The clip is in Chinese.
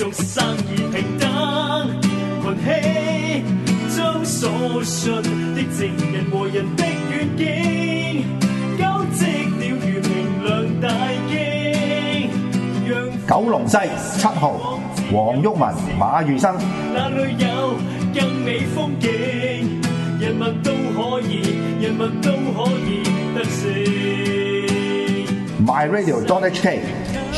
做生意平等群气将所信的证人和人的远景交织了如明亮大惊九龙西七号黄郁文马如生那里有更美风景人物都可以人物都可以得胜 my radio dot hk